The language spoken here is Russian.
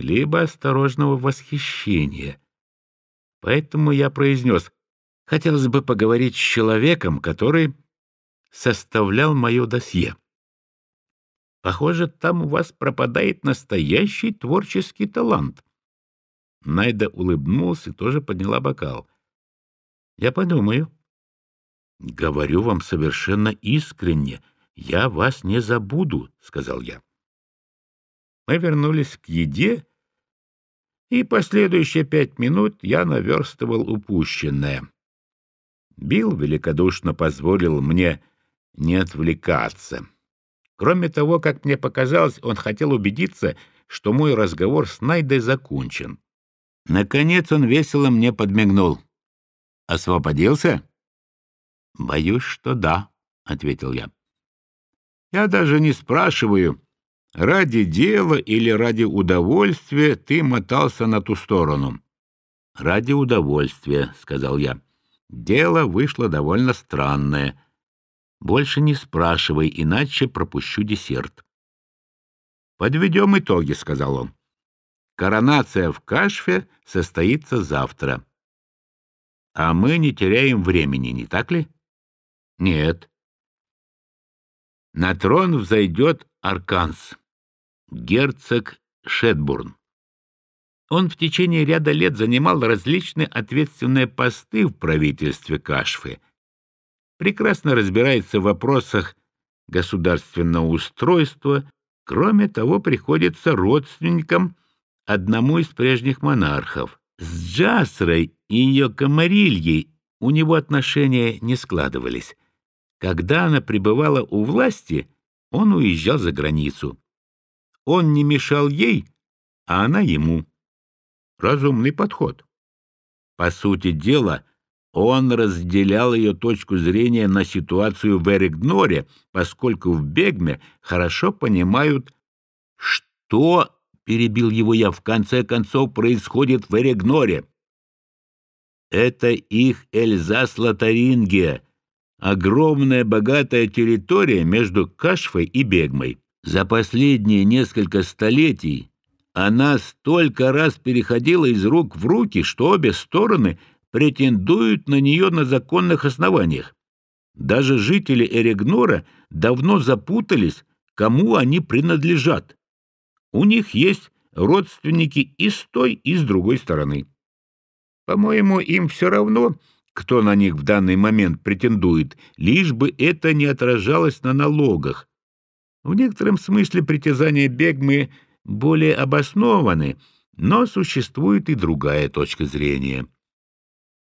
либо осторожного восхищения. Поэтому я произнес, хотелось бы поговорить с человеком, который составлял мое досье. Похоже, там у вас пропадает настоящий творческий талант. Найда улыбнулась и тоже подняла бокал. Я подумаю. Говорю вам совершенно искренне. Я вас не забуду, сказал я. Мы вернулись к еде, и последующие пять минут я наверстывал упущенное. Билл великодушно позволил мне не отвлекаться. Кроме того, как мне показалось, он хотел убедиться, что мой разговор с Найдой закончен. Наконец он весело мне подмигнул. «Освободился?» «Боюсь, что да», — ответил я. «Я даже не спрашиваю, ради дела или ради удовольствия ты мотался на ту сторону». «Ради удовольствия», — сказал я. «Дело вышло довольно странное». Больше не спрашивай, иначе пропущу десерт. «Подведем итоги», — сказал он. «Коронация в Кашфе состоится завтра. А мы не теряем времени, не так ли?» «Нет». На трон взойдет Арканс, герцог Шетбурн. Он в течение ряда лет занимал различные ответственные посты в правительстве Кашфы — прекрасно разбирается в вопросах государственного устройства, кроме того, приходится родственником одному из прежних монархов. С Джасрой и ее комарильей у него отношения не складывались. Когда она пребывала у власти, он уезжал за границу. Он не мешал ей, а она ему. Разумный подход. По сути дела, он разделял ее точку зрения на ситуацию в Эригноре, поскольку в Бегме хорошо понимают, что, перебил его я, в конце концов происходит в Эригноре. Это их Эльзас-Лотарингия, огромная богатая территория между Кашфой и Бегмой. За последние несколько столетий она столько раз переходила из рук в руки, что обе стороны – претендуют на нее на законных основаниях. Даже жители Эрегнора давно запутались, кому они принадлежат. У них есть родственники и с той, и с другой стороны. По-моему, им все равно, кто на них в данный момент претендует, лишь бы это не отражалось на налогах. В некотором смысле притязания Бегмы более обоснованы, но существует и другая точка зрения —